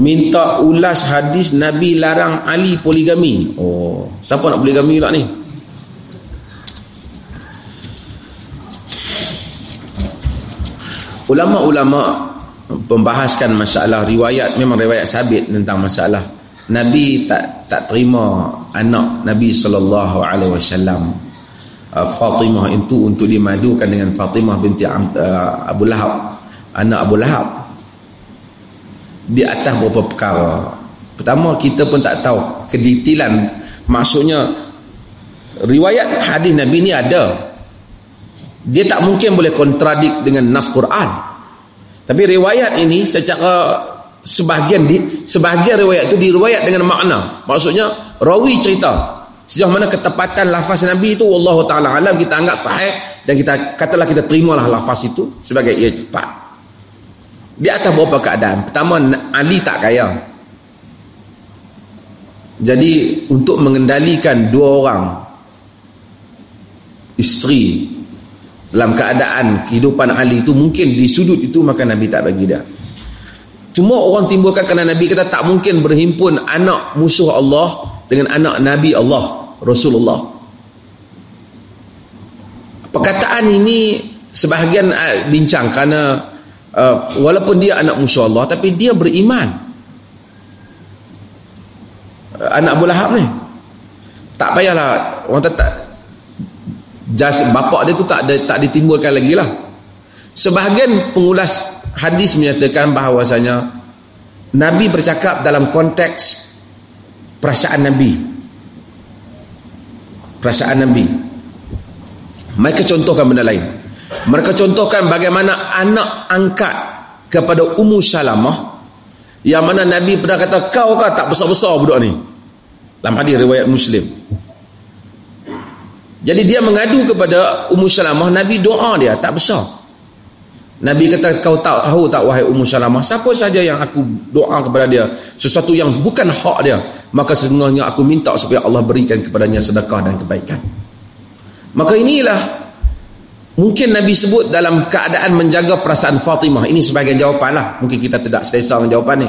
minta ulas hadis Nabi larang Ali poligami. Oh, siapa nak poligami pula ni? Ulama-ulama membahaskan masalah riwayat memang riwayat sabit tentang masalah Nabi tak tak terima anak Nabi sallallahu alaihi wasallam uh, Fatimah itu untuk dimadukan dengan Fatimah binti uh, Abu Lahab anak Abu Lahab di atas beberapa perkara. Pertama kita pun tak tahu kedetilan. Maksudnya riwayat hadis Nabi ni ada. Dia tak mungkin boleh kontradik dengan nas Quran. Tapi riwayat ini secara sebahagian di sebahagian riwayat itu diriwayat dengan makna. Maksudnya rawi cerita. Sejauh mana ketepatan lafaz Nabi itu Allah Ta'ala alam kita anggap sahih dan kita katalah kita terimalah lafaz itu sebagai ia cepat di atas beberapa keadaan? Pertama Ali tak kaya. Jadi untuk mengendalikan dua orang isteri dalam keadaan kehidupan Ali itu mungkin di sudut itu maka Nabi tak bagi dia. Cuma orang timbulkan kerana Nabi kata tak mungkin berhimpun anak musuh Allah dengan anak Nabi Allah Rasulullah. Perkataan ini sebahagian uh, bincang kerana uh, walaupun dia anak musuh Allah tapi dia beriman. Uh, anak Abu Lahab ni. Tak payahlah orang tak jas bapak dia tu tak ada, tak ditimbulkan lagi lah. Sebahagian pengulas hadis menyatakan bahawasanya Nabi bercakap dalam konteks perasaan Nabi. Perasaan Nabi. Mereka contohkan benda lain mereka contohkan bagaimana anak angkat kepada Ummu Salamah yang mana Nabi pernah kata kau kah tak besar-besar budak ni dalam hadis riwayat Muslim jadi dia mengadu kepada Ummu Salamah, Nabi doa dia tak besar. Nabi kata kau tak tahu tak wahai Ummu Salamah, siapa saja yang aku doa kepada dia sesuatu yang bukan hak dia, maka sesungguhnya aku minta supaya Allah berikan kepadanya sedekah dan kebaikan. Maka inilah mungkin Nabi sebut dalam keadaan menjaga perasaan Fatimah. Ini sebagai jawapanlah. Mungkin kita tidak selesa dengan jawapan ni.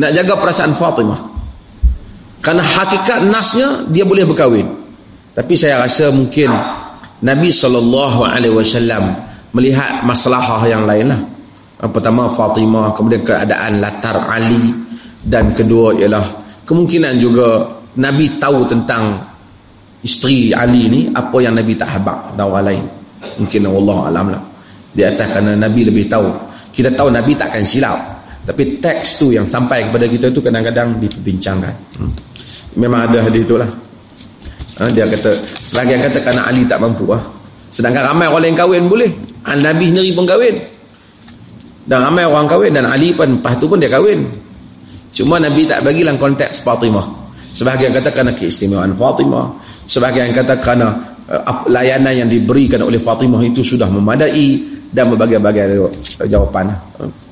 Nak jaga perasaan Fatimah. Karena hakikat nasnya dia boleh berkahwin. Tapi saya rasa mungkin Nabi SAW melihat masalah yang lain lah. Pertama Fatimah, kemudian keadaan latar Ali dan kedua ialah kemungkinan juga Nabi tahu tentang isteri Ali ni apa yang Nabi tak habak dan orang lain. Mungkin Allah alam lah. Di atas kerana Nabi lebih tahu. Kita tahu Nabi takkan silap. Tapi teks tu yang sampai kepada kita tu kadang-kadang diperbincangkan. Hmm. Memang ada hadis itulah. Ha, dia kata, sebagian kata kerana Ali tak mampu. Ha. Sedangkan ramai orang lain kahwin boleh. Ha, Nabi sendiri pun kahwin. Dan ramai orang kahwin. Dan Ali pun, lepas tu pun dia kahwin. Cuma Nabi tak bagi dalam konteks Fatimah. Sebahagian kata kerana keistimewaan Fatimah. Sebahagian kata kerana layanan yang diberikan oleh Fatimah itu sudah memadai. Dan berbagai-bagai jawapan. Ha.